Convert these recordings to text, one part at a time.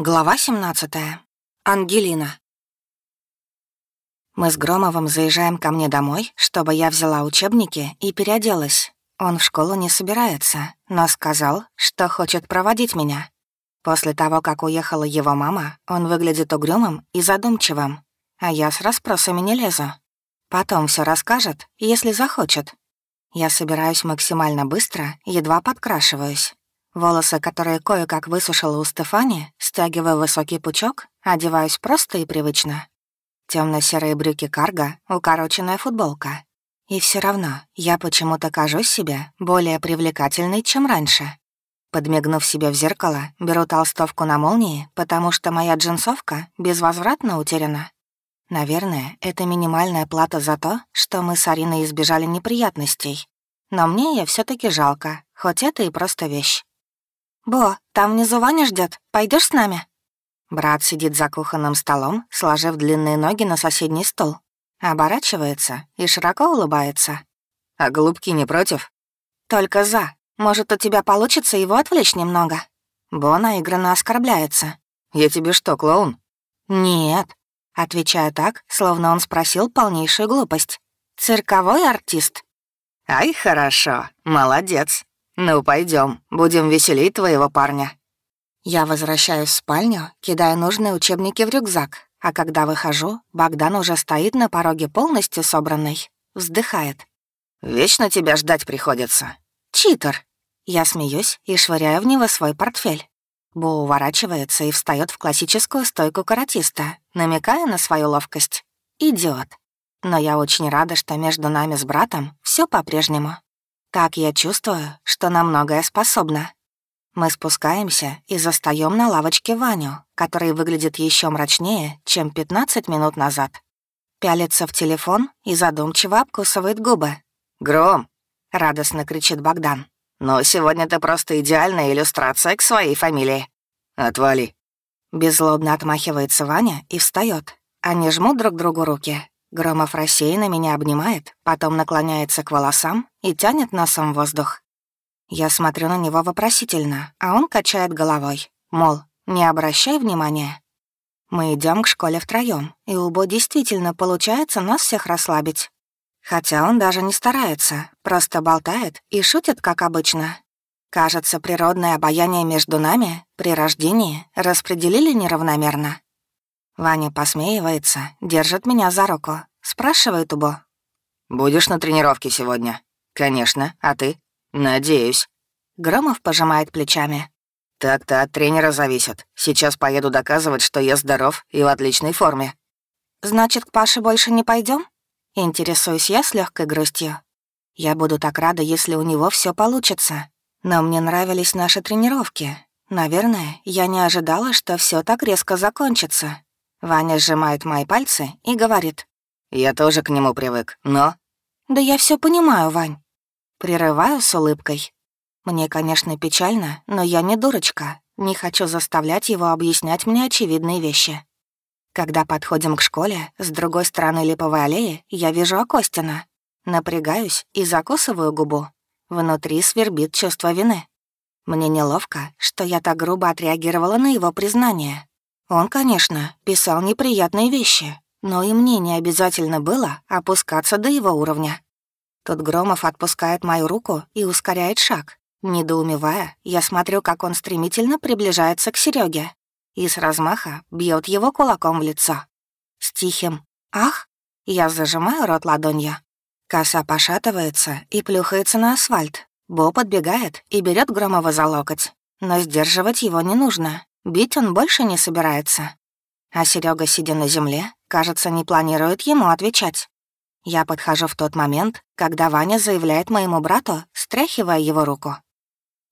Глава 17. Ангелина. Мы с Громовым заезжаем ко мне домой, чтобы я взяла учебники и переоделась. Он в школу не собирается, но сказал, что хочет проводить меня. После того, как уехала его мама, он выглядит угрюмым и задумчивым, а я с расспросами не лезу. Потом все расскажет, если захочет. Я собираюсь максимально быстро, едва подкрашиваюсь. Волосы, которые кое-как высушила у Стефани, стягиваю высокий пучок, одеваюсь просто и привычно. темно серые брюки карго, укороченная футболка. И все равно я почему-то кажусь себе более привлекательной, чем раньше. Подмигнув себе в зеркало, беру толстовку на молнии, потому что моя джинсовка безвозвратно утеряна. Наверное, это минимальная плата за то, что мы с Ариной избежали неприятностей. Но мне ее все таки жалко, хоть это и просто вещь. «Бо, там внизу Ваня ждет. Пойдешь с нами?» Брат сидит за кухонным столом, сложив длинные ноги на соседний стол. Оборачивается и широко улыбается. «А голубки не против?» «Только за. Может, у тебя получится его отвлечь немного?» Бо наигранно оскорбляется. «Я тебе что, клоун?» «Нет», — отвечаю так, словно он спросил полнейшую глупость. «Цирковой артист». «Ай, хорошо, молодец. «Ну, пойдем, будем веселить твоего парня». Я возвращаюсь в спальню, кидая нужные учебники в рюкзак, а когда выхожу, Богдан уже стоит на пороге полностью собранный, вздыхает. «Вечно тебя ждать приходится». «Читер!» Я смеюсь и швыряю в него свой портфель. Бо уворачивается и встает в классическую стойку каратиста, намекая на свою ловкость. Идиот. Но я очень рада, что между нами с братом все по-прежнему. Так я чувствую, что на многое способна. Мы спускаемся и застаем на лавочке Ваню, который выглядит еще мрачнее, чем 15 минут назад. Пялится в телефон и задумчиво обкусывает губы. «Гром!» — радостно кричит Богдан. «Но сегодня ты просто идеальная иллюстрация к своей фамилии. Отвали!» Беззлобно отмахивается Ваня и встает. Они жмут друг другу руки, Громов рассеянно меня обнимает, потом наклоняется к волосам и тянет носом воздух. Я смотрю на него вопросительно, а он качает головой, мол, не обращай внимания. Мы идем к школе втроем, и у Бо действительно получается нас всех расслабить. Хотя он даже не старается, просто болтает и шутит, как обычно. Кажется, природное обаяние между нами при рождении распределили неравномерно. Ваня посмеивается, держит меня за руку, спрашивает Убо. «Будешь на тренировке сегодня?» «Конечно. А ты?» «Надеюсь». Громов пожимает плечами. «Так-то от тренера зависит. Сейчас поеду доказывать, что я здоров и в отличной форме». «Значит, к Паше больше не пойдем? Интересуюсь я с легкой грустью. Я буду так рада, если у него все получится. Но мне нравились наши тренировки. Наверное, я не ожидала, что все так резко закончится. Ваня сжимает мои пальцы и говорит. «Я тоже к нему привык, но...» «Да я все понимаю, Вань». Прерываю с улыбкой. Мне, конечно, печально, но я не дурочка. Не хочу заставлять его объяснять мне очевидные вещи. Когда подходим к школе, с другой стороны Липовой аллеи я вижу Акостина. Напрягаюсь и закусываю губу. Внутри свербит чувство вины. Мне неловко, что я так грубо отреагировала на его признание. Он, конечно, писал неприятные вещи, но и мне не обязательно было опускаться до его уровня. Тут Громов отпускает мою руку и ускоряет шаг. Недоумевая, я смотрю, как он стремительно приближается к Сереге и с размаха бьет его кулаком в лицо. С тихим «Ах!» я зажимаю рот ладонью. Коса пошатывается и плюхается на асфальт. Бо подбегает и берет Громова за локоть. Но сдерживать его не нужно. Бить он больше не собирается. А Серега, сидя на земле, кажется, не планирует ему отвечать. Я подхожу в тот момент, когда Ваня заявляет моему брату, стряхивая его руку.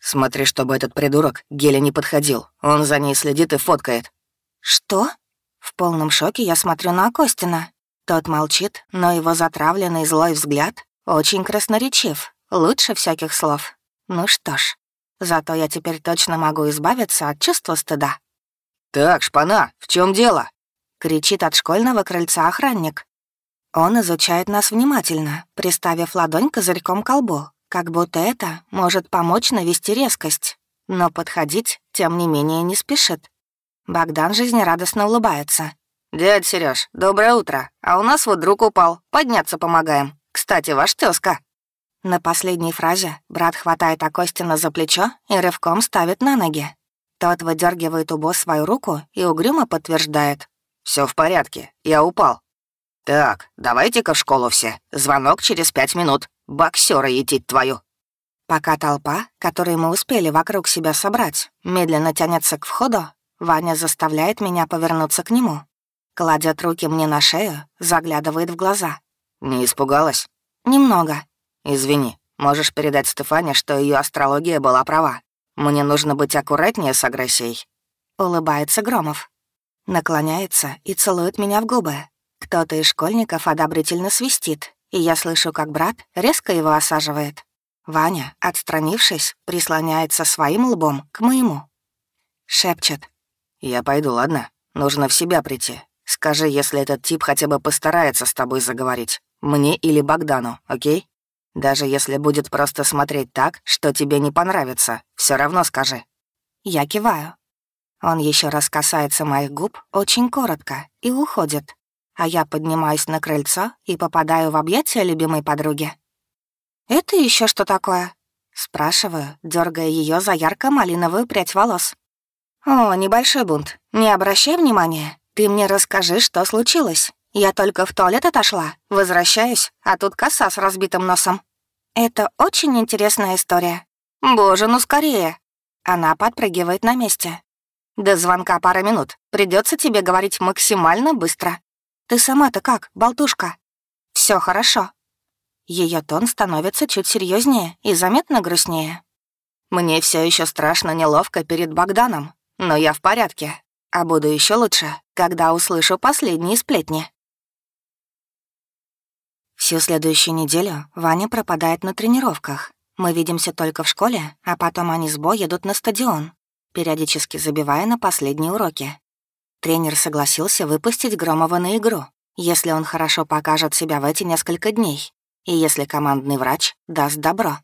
«Смотри, чтобы этот придурок Геля не подходил. Он за ней следит и фоткает». «Что?» В полном шоке я смотрю на Костина. Тот молчит, но его затравленный злой взгляд очень красноречив, лучше всяких слов. Ну что ж, Зато я теперь точно могу избавиться от чувства стыда. «Так, шпана, в чем дело?» — кричит от школьного крыльца охранник. Он изучает нас внимательно, приставив ладонь козырьком к колбу, как будто это может помочь навести резкость, но подходить, тем не менее, не спешит. Богдан жизнерадостно улыбается. «Дядь Сереж, доброе утро. А у нас вот друг упал. Подняться помогаем. Кстати, ваш тезка». На последней фразе брат хватает Акостина за плечо и рывком ставит на ноги. Тот выдергивает у босс свою руку и угрюмо подтверждает. Все в порядке, я упал». «Так, давайте-ка в школу все. Звонок через пять минут. Боксера етить твою». Пока толпа, которую мы успели вокруг себя собрать, медленно тянется к входу, Ваня заставляет меня повернуться к нему. Кладет руки мне на шею, заглядывает в глаза. «Не испугалась?» «Немного». «Извини, можешь передать Стефане, что ее астрология была права. Мне нужно быть аккуратнее с агрессией». Улыбается Громов. Наклоняется и целует меня в губы. Кто-то из школьников одобрительно свистит, и я слышу, как брат резко его осаживает. Ваня, отстранившись, прислоняется своим лбом к моему. Шепчет. «Я пойду, ладно? Нужно в себя прийти. Скажи, если этот тип хотя бы постарается с тобой заговорить. Мне или Богдану, окей? Даже если будет просто смотреть так, что тебе не понравится, все равно скажи». Я киваю. Он еще раз касается моих губ очень коротко и уходит, а я поднимаюсь на крыльцо и попадаю в объятия любимой подруги. «Это еще что такое?» — спрашиваю, дергая ее за ярко-малиновую прядь волос. «О, небольшой бунт. Не обращай внимания. Ты мне расскажи, что случилось. Я только в туалет отошла, возвращаюсь, а тут коса с разбитым носом. Это очень интересная история. Боже, ну скорее!» Она подпрыгивает на месте. До звонка пара минут. Придется тебе говорить максимально быстро. Ты сама-то как, болтушка? Все хорошо. Ее тон становится чуть серьезнее и заметно грустнее. Мне все еще страшно неловко перед Богданом, но я в порядке, а буду еще лучше, когда услышу последние сплетни. Всю следующую неделю Ваня пропадает на тренировках. Мы видимся только в школе, а потом они с Бо едут на стадион, периодически забивая на последние уроки. Тренер согласился выпустить Громова на игру, если он хорошо покажет себя в эти несколько дней, и если командный врач даст добро.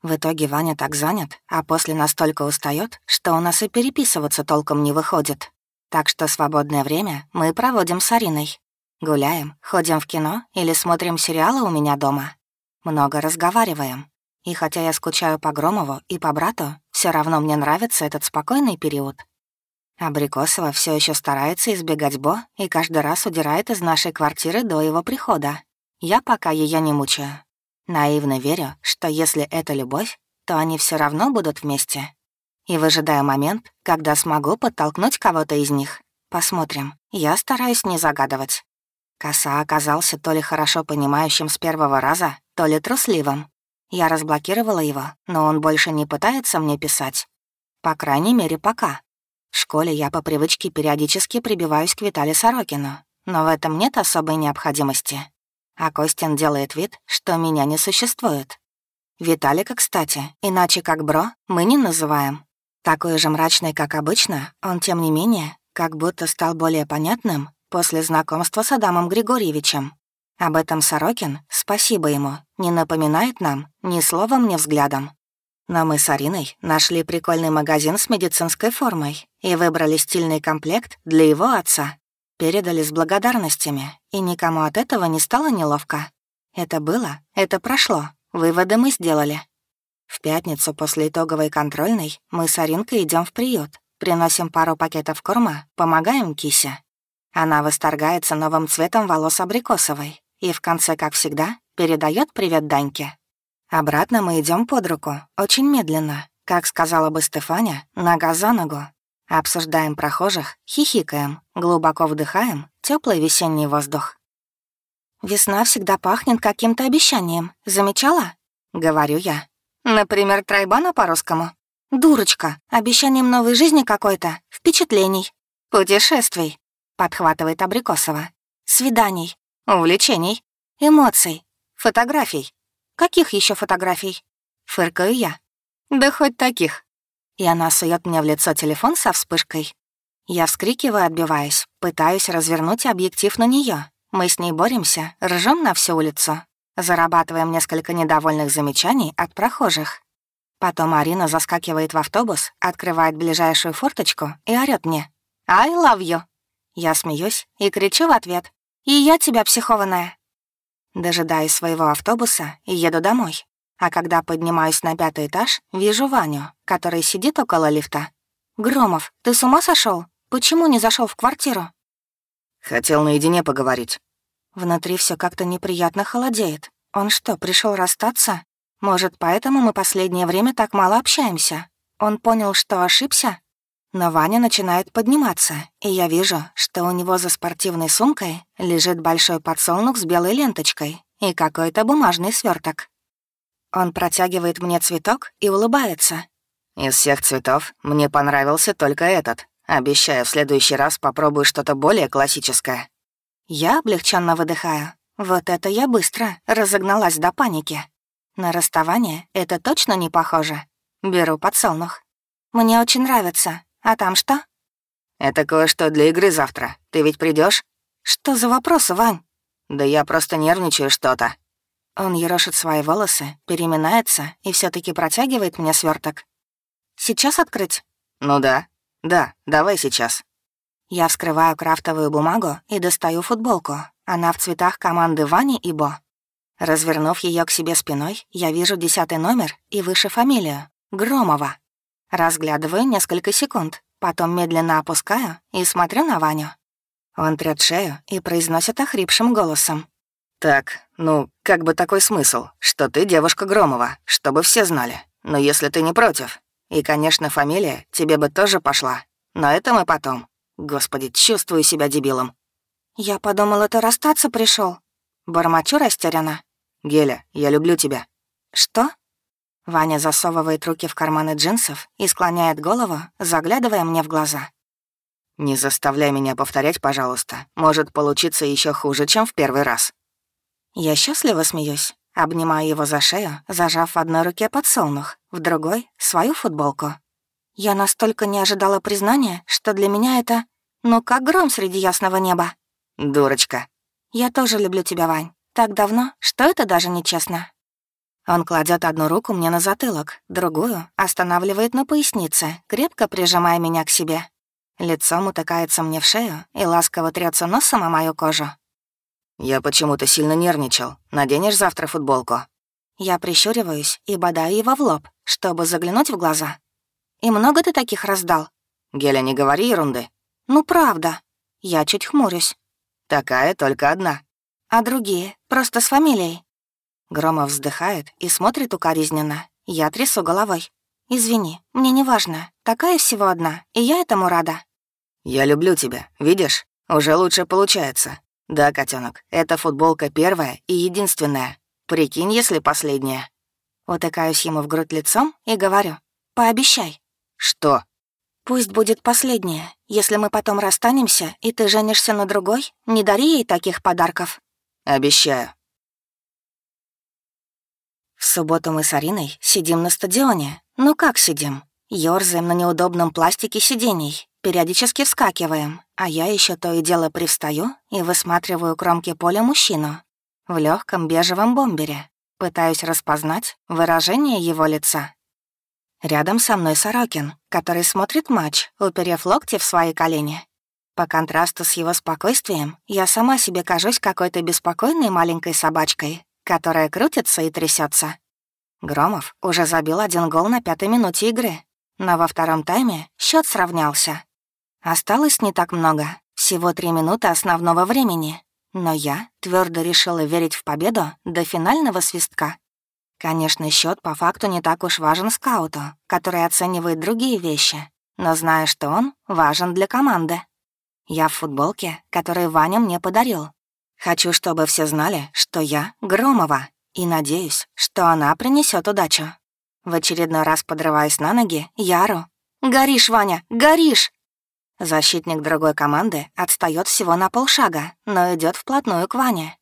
В итоге Ваня так занят, а после настолько устает, что у нас и переписываться толком не выходит. Так что свободное время мы проводим с Ариной. Гуляем, ходим в кино или смотрим сериалы у меня дома. Много разговариваем. И хотя я скучаю по Громову и по брату, все равно мне нравится этот спокойный период. Абрикосова все еще старается избегать Бо и каждый раз удирает из нашей квартиры до его прихода. Я пока ее не мучаю. Наивно верю, что если это любовь, то они все равно будут вместе. И выжидаю момент, когда смогу подтолкнуть кого-то из них. Посмотрим. Я стараюсь не загадывать. Коса оказался то ли хорошо понимающим с первого раза, то ли трусливым. Я разблокировала его, но он больше не пытается мне писать. По крайней мере, пока. В школе я по привычке периодически прибиваюсь к Витале Сорокину, но в этом нет особой необходимости а Костин делает вид, что меня не существует. Виталика, кстати, иначе как бро, мы не называем. Такой же мрачный, как обычно, он, тем не менее, как будто стал более понятным после знакомства с Адамом Григорьевичем. Об этом Сорокин, спасибо ему, не напоминает нам ни словом, ни взглядом. Но мы с Ариной нашли прикольный магазин с медицинской формой и выбрали стильный комплект для его отца. Передали с благодарностями, и никому от этого не стало неловко. Это было, это прошло, выводы мы сделали. В пятницу после итоговой контрольной мы с Аринкой идем в приют, приносим пару пакетов корма, помогаем Кисе. Она восторгается новым цветом волос абрикосовой и в конце, как всегда, передает привет Даньке. Обратно мы идем под руку, очень медленно, как сказала бы Стефаня, нога за ногу, Обсуждаем прохожих, хихикаем, глубоко вдыхаем теплый весенний воздух. «Весна всегда пахнет каким-то обещанием. Замечала?» — говорю я. «Например, тройбана по-русскому?» «Дурочка, обещанием новой жизни какой-то, впечатлений, путешествий», — подхватывает Абрикосова. «Свиданий, увлечений, эмоций, фотографий. Каких еще фотографий?» Фыркаю я. «Да хоть таких», и она сует мне в лицо телефон со вспышкой. Я вскрикиваю, отбиваясь, пытаюсь развернуть объектив на нее. Мы с ней боремся, ржем на всю улицу, зарабатываем несколько недовольных замечаний от прохожих. Потом Арина заскакивает в автобус, открывает ближайшую форточку и орёт мне. I love you. Я смеюсь и кричу в ответ. И я тебя психованная. Дожидаюсь своего автобуса и еду домой. А когда поднимаюсь на пятый этаж, вижу Ваню, который сидит около лифта. «Громов, ты с ума сошел? Почему не зашел в квартиру?» «Хотел наедине поговорить». Внутри все как-то неприятно холодеет. Он что, пришел расстаться? Может, поэтому мы последнее время так мало общаемся? Он понял, что ошибся? Но Ваня начинает подниматься, и я вижу, что у него за спортивной сумкой лежит большой подсолнух с белой ленточкой и какой-то бумажный сверток. Он протягивает мне цветок и улыбается. «Из всех цветов мне понравился только этот. Обещаю, в следующий раз попробую что-то более классическое». Я облегченно выдыхаю. Вот это я быстро разогналась до паники. На расставание это точно не похоже. Беру подсолнух. Мне очень нравится. А там что? Это кое-что для игры завтра. Ты ведь придешь? Что за вопросы, Вань? Да я просто нервничаю что-то. Он ерошит свои волосы, переминается и все таки протягивает мне сверток. Сейчас открыть? Ну да. Да, давай сейчас. Я вскрываю крафтовую бумагу и достаю футболку. Она в цветах команды Вани и Бо. Развернув ее к себе спиной, я вижу десятый номер и выше фамилию — Громова. Разглядываю несколько секунд, потом медленно опускаю и смотрю на Ваню. Он трёт шею и произносит охрипшим голосом. «Так, ну, как бы такой смысл, что ты девушка Громова, чтобы все знали. Но если ты не против. И, конечно, фамилия тебе бы тоже пошла. Но это мы потом. Господи, чувствую себя дебилом». «Я подумал, это расстаться пришел. Бормочу растеряна. «Геля, я люблю тебя». «Что?» Ваня засовывает руки в карманы джинсов и склоняет голову, заглядывая мне в глаза. «Не заставляй меня повторять, пожалуйста. Может получиться еще хуже, чем в первый раз». Я счастливо смеюсь, обнимаю его за шею, зажав в одной руке подсолнух, в другой — свою футболку. Я настолько не ожидала признания, что для меня это... Ну, как гром среди ясного неба. «Дурочка». «Я тоже люблю тебя, Вань. Так давно, что это даже нечестно». Он кладет одну руку мне на затылок, другую останавливает на пояснице, крепко прижимая меня к себе. Лицом утыкается мне в шею и ласково трется носом о мою кожу. «Я почему-то сильно нервничал. Наденешь завтра футболку?» Я прищуриваюсь и бодаю его в лоб, чтобы заглянуть в глаза. «И много ты таких раздал?» «Геля, не говори ерунды». «Ну, правда». Я чуть хмурюсь. «Такая только одна». «А другие? Просто с фамилией?» Громов вздыхает и смотрит укоризненно. Я трясу головой. «Извини, мне не важно. Такая всего одна, и я этому рада». «Я люблю тебя, видишь? Уже лучше получается. Да, котенок, эта футболка первая и единственная. Прикинь, если последняя». Утыкаюсь ему в грудь лицом и говорю. «Пообещай». «Что?» «Пусть будет последняя. Если мы потом расстанемся, и ты женишься на другой, не дари ей таких подарков». «Обещаю». В субботу мы с Ариной сидим на стадионе. Ну как сидим? Ёрзаем на неудобном пластике сидений, периодически вскакиваем, а я еще то и дело привстаю и высматриваю кромки поля мужчину в легком бежевом бомбере. Пытаюсь распознать выражение его лица. Рядом со мной Сорокин, который смотрит матч, уперев локти в свои колени. По контрасту с его спокойствием, я сама себе кажусь какой-то беспокойной маленькой собачкой, которая крутится и трясется. Громов уже забил один гол на пятой минуте игры, но во втором тайме счет сравнялся. Осталось не так много, всего три минуты основного времени, но я твердо решила верить в победу до финального свистка. Конечно, счет по факту не так уж важен скауту, который оценивает другие вещи, но знаю, что он важен для команды. Я в футболке, которую Ваня мне подарил, Хочу, чтобы все знали, что я Громова, и надеюсь, что она принесет удачу. В очередной раз подрываясь на ноги, Яру. «Горишь, Ваня, горишь!» Защитник другой команды отстает всего на полшага, но идет вплотную к Ване.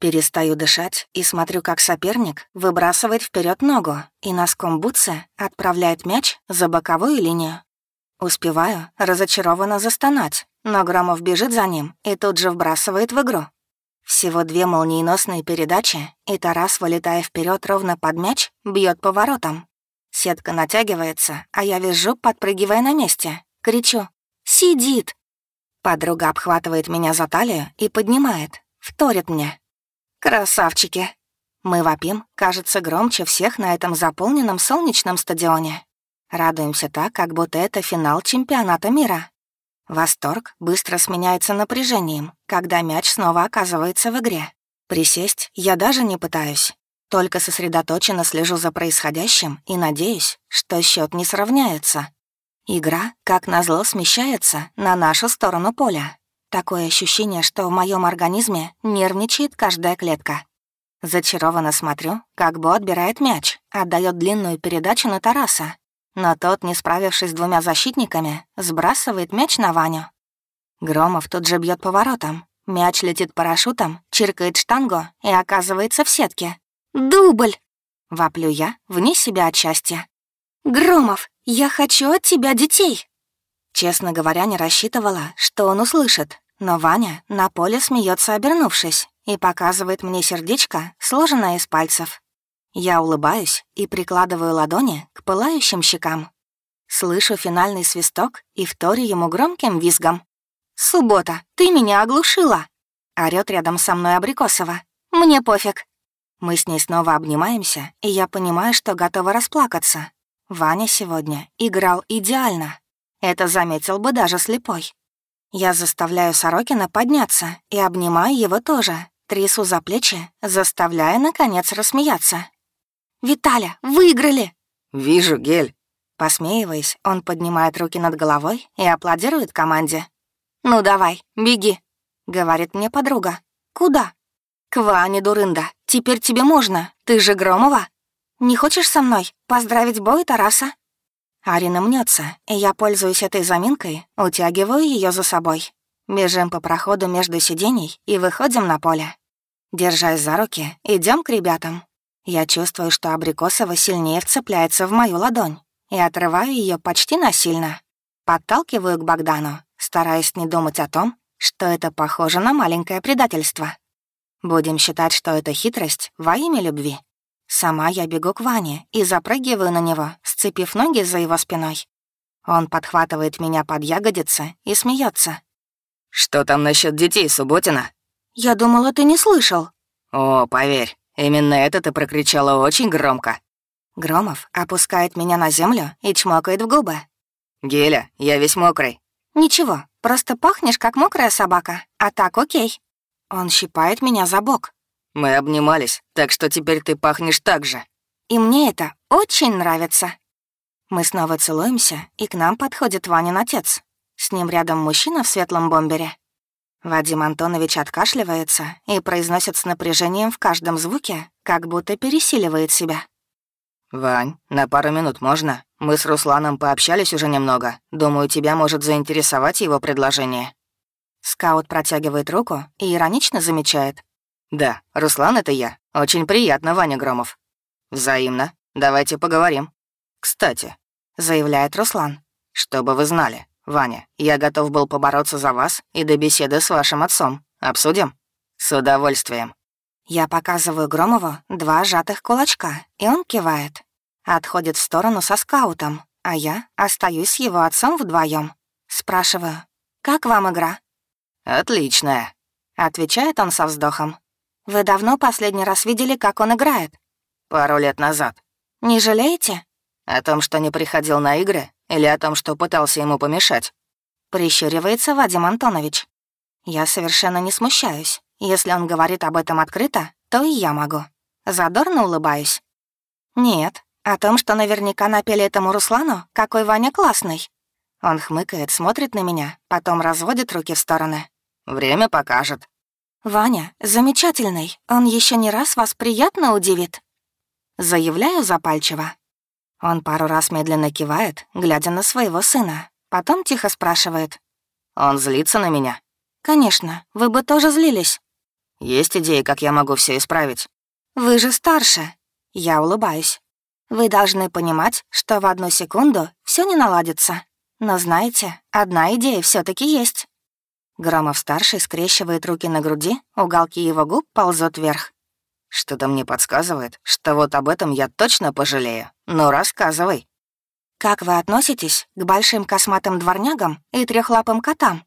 Перестаю дышать и смотрю, как соперник выбрасывает вперед ногу и носком бутса отправляет мяч за боковую линию. Успеваю разочарованно застонать, но Громов бежит за ним и тут же вбрасывает в игру. Всего две молниеносные передачи, и Тарас, вылетая вперед ровно под мяч, бьет поворотом. Сетка натягивается, а я визжу, подпрыгивая на месте. Кричу «Сидит!» Подруга обхватывает меня за талию и поднимает, вторит мне. «Красавчики!» Мы вопим, кажется, громче всех на этом заполненном солнечном стадионе. Радуемся так, как будто это финал чемпионата мира. Восторг быстро сменяется напряжением, когда мяч снова оказывается в игре. Присесть я даже не пытаюсь. Только сосредоточенно слежу за происходящим и надеюсь, что счет не сравняется. Игра, как назло, смещается на нашу сторону поля. Такое ощущение, что в моем организме нервничает каждая клетка. Зачарованно смотрю, как Бо отбирает мяч, отдает длинную передачу на Тараса. Но тот, не справившись с двумя защитниками, сбрасывает мяч на Ваню. Громов тут же бьет поворотом. Мяч летит парашютом, чиркает штангу и оказывается в сетке. «Дубль!» — воплю я, вне себя от счастья. «Громов, я хочу от тебя детей!» Честно говоря, не рассчитывала, что он услышит, но Ваня на поле смеется, обернувшись, и показывает мне сердечко, сложенное из пальцев. Я улыбаюсь и прикладываю ладони к пылающим щекам. Слышу финальный свисток и вторю ему громким визгом. «Суббота, ты меня оглушила!» Орёт рядом со мной Абрикосова. «Мне пофиг». Мы с ней снова обнимаемся, и я понимаю, что готова расплакаться. Ваня сегодня играл идеально. Это заметил бы даже слепой. Я заставляю Сорокина подняться и обнимаю его тоже, трясу за плечи, заставляя, наконец, рассмеяться. «Виталя, выиграли!» «Вижу, Гель!» Посмеиваясь, он поднимает руки над головой и аплодирует команде. «Ну давай, беги», — говорит мне подруга. «Куда?» «К Ване, дурында, теперь тебе можно, ты же Громова. Не хочешь со мной поздравить Бо и Тараса?» Арина мнется, и я, пользуюсь этой заминкой, утягиваю ее за собой. Бежим по проходу между сидений и выходим на поле. Держась за руки, идем к ребятам. Я чувствую, что Абрикосова сильнее вцепляется в мою ладонь и отрываю ее почти насильно. Подталкиваю к Богдану, стараясь не думать о том, что это похоже на маленькое предательство. Будем считать, что это хитрость во имя любви. Сама я бегу к Ване и запрыгиваю на него, сцепив ноги за его спиной. Он подхватывает меня под ягодицы и смеется. «Что там насчет детей, Субботина?» «Я думала, ты не слышал». «О, поверь, именно это ты прокричала очень громко». Громов опускает меня на землю и чмокает в губы. «Геля, я весь мокрый». «Ничего, просто пахнешь, как мокрая собака, а так окей». Он щипает меня за бок. Мы обнимались, так что теперь ты пахнешь так же. И мне это очень нравится. Мы снова целуемся, и к нам подходит Ванин отец. С ним рядом мужчина в светлом бомбере. Вадим Антонович откашливается и произносит с напряжением в каждом звуке, как будто пересиливает себя. «Вань, на пару минут можно? Мы с Русланом пообщались уже немного. Думаю, тебя может заинтересовать его предложение». Скаут протягивает руку и иронично замечает. «Да, Руслан — это я. Очень приятно, Ваня Громов». «Взаимно. Давайте поговорим». «Кстати», — заявляет Руслан, — «чтобы вы знали, Ваня, я готов был побороться за вас и до беседы с вашим отцом. Обсудим?» «С удовольствием». Я показываю Громову два сжатых кулачка, и он кивает. Отходит в сторону со скаутом, а я остаюсь с его отцом вдвоем. Спрашиваю, «Как вам игра?» «Отличная», — отвечает он со вздохом. Вы давно последний раз видели, как он играет? Пару лет назад. Не жалеете? О том, что не приходил на игры, или о том, что пытался ему помешать? Прищуривается Вадим Антонович. Я совершенно не смущаюсь. Если он говорит об этом открыто, то и я могу. Задорно улыбаюсь. Нет, о том, что наверняка напели этому Руслану, какой Ваня классный. Он хмыкает, смотрит на меня, потом разводит руки в стороны. Время покажет. «Ваня замечательный, он еще не раз вас приятно удивит». Заявляю запальчиво. Он пару раз медленно кивает, глядя на своего сына. Потом тихо спрашивает. «Он злится на меня?» «Конечно, вы бы тоже злились». «Есть идеи, как я могу все исправить?» «Вы же старше». Я улыбаюсь. «Вы должны понимать, что в одну секунду все не наладится. Но знаете, одна идея все таки есть». Громов-старший скрещивает руки на груди, уголки его губ ползут вверх. «Что-то мне подсказывает, что вот об этом я точно пожалею. Ну, рассказывай». «Как вы относитесь к большим косматым дворнягам и трехлапым котам?»